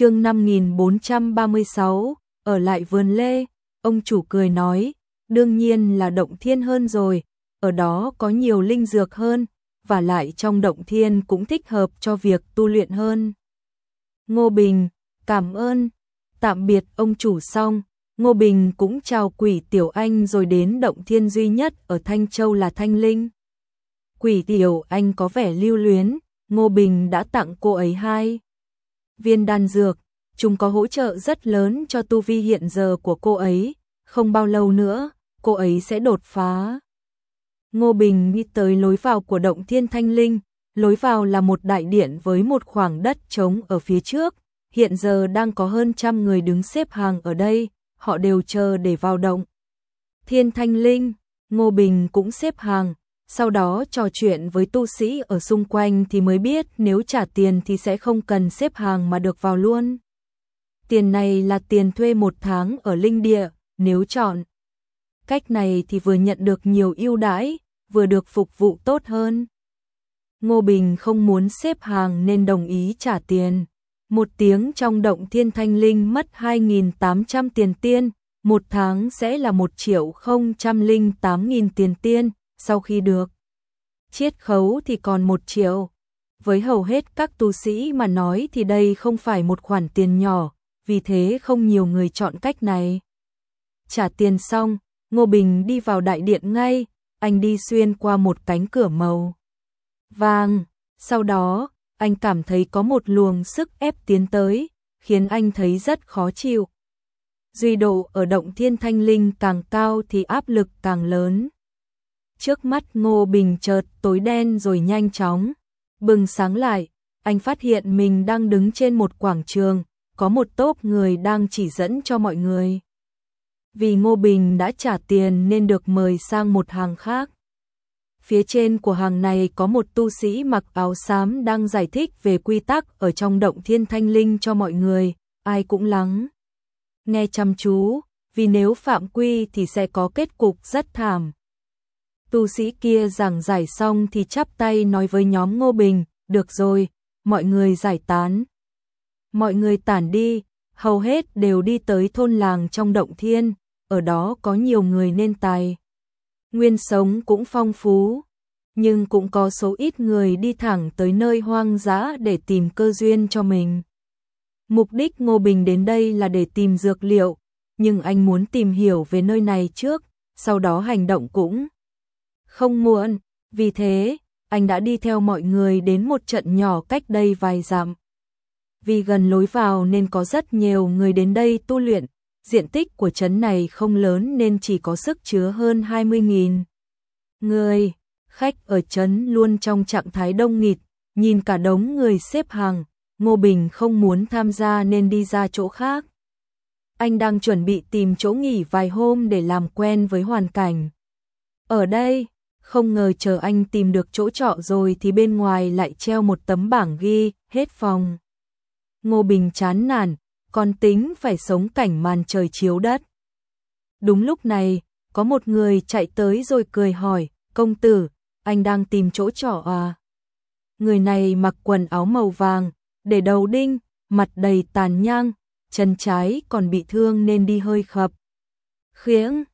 chương 5436, ở lại vườn lê, ông chủ cười nói, đương nhiên là động thiên hơn rồi, ở đó có nhiều linh dược hơn, và lại trong động thiên cũng thích hợp cho việc tu luyện hơn. Ngô Bình, cảm ơn, tạm biệt ông chủ xong, Ngô Bình cũng chào quỷ tiểu anh rồi đến động thiên duy nhất ở Thanh Châu là Thanh Linh. Quỷ tiểu anh có vẻ lưu luyến, Ngô Bình đã tặng cô ấy hai viên đan dược, chúng có hỗ trợ rất lớn cho tu vi hiện giờ của cô ấy, không bao lâu nữa, cô ấy sẽ đột phá. Ngô Bình đi tới lối vào của động thiên thanh linh, lối vào là một đại điện với một khoảng đất trống ở phía trước, hiện giờ đang có hơn trăm người đứng xếp hàng ở đây, họ đều chờ để vào động. Thiên thanh linh, Ngô Bình cũng xếp hàng, sau đó trò chuyện với tu sĩ ở xung quanh thì mới biết nếu trả tiền thì sẽ không cần xếp hàng mà được vào luôn. Tiền này là tiền thuê một tháng ở linh địa, nếu chọn. Cách này thì vừa nhận được nhiều ưu đãi, vừa được phục vụ tốt hơn. Ngô Bình không muốn xếp hàng nên đồng ý trả tiền. Một tiếng trong động thiên thanh linh mất 2.800 tiền tiên, một tháng sẽ là 1 triệu 008.000 tiền tiên, sau khi được chiết khấu thì còn 1 triệu. Với hầu hết các tu sĩ mà nói thì đây không phải một khoản tiền nhỏ, vì thế không nhiều người chọn cách này. Trả tiền xong, Ngô Bình đi vào đại điện ngay, anh đi xuyên qua một cánh cửa màu vàng, sau đó, anh cảm thấy có một luồng sức ép tiến tới, khiến anh thấy rất khó chịu. Duy độ ở động thiên thanh linh càng cao thì áp lực càng lớn. Trước mắt Ngô Bình chợt tối đen rồi nhanh chóng, bừng sáng lại, anh phát hiện mình đang đứng trên một quảng trường, có một tốp người đang chỉ dẫn cho mọi người. Vì Ngô Bình đã trả tiền nên được mời sang một hàng khác. Phía trên của hàng này có một tu sĩ mặc áo xám đang giải thích về quy tắc ở trong động thiên thanh linh cho mọi người, ai cũng lắng. Nghe chăm chú, vì nếu phạm quy thì sẽ có kết cục rất thảm. Tu sĩ kia giảng giải xong thì chắp tay nói với nhóm Ngô Bình, được rồi, mọi người giải tán. Mọi người tản đi, hầu hết đều đi tới thôn làng trong động thiên, ở đó có nhiều người nên tài. Nguyên sống cũng phong phú, nhưng cũng có số ít người đi thẳng tới nơi hoang dã để tìm cơ duyên cho mình. Mục đích Ngô Bình đến đây là để tìm dược liệu, nhưng anh muốn tìm hiểu về nơi này trước, sau đó hành động cũng không muộn, vì thế, anh đã đi theo mọi người đến một trận nhỏ cách đây vài dặm. Vì gần lối vào nên có rất nhiều người đến đây tu luyện, diện tích của trấn này không lớn nên chỉ có sức chứa hơn 20.000 người. Khách ở trấn luôn trong trạng thái đông nghịt, nhìn cả đống người xếp hàng, Ngô Bình không muốn tham gia nên đi ra chỗ khác. Anh đang chuẩn bị tìm chỗ nghỉ vài hôm để làm quen với hoàn cảnh. Ở đây, không ngờ chờ anh tìm được chỗ trọ rồi thì bên ngoài lại treo một tấm bảng ghi, hết phòng. Ngô Bình chán nản, còn tính phải sống cảnh màn trời chiếu đất. Đúng lúc này, có một người chạy tới rồi cười hỏi, công tử, anh đang tìm chỗ trọ à? Người này mặc quần áo màu vàng, để đầu đinh, mặt đầy tàn nhang, chân trái còn bị thương nên đi hơi khập. Khiếng,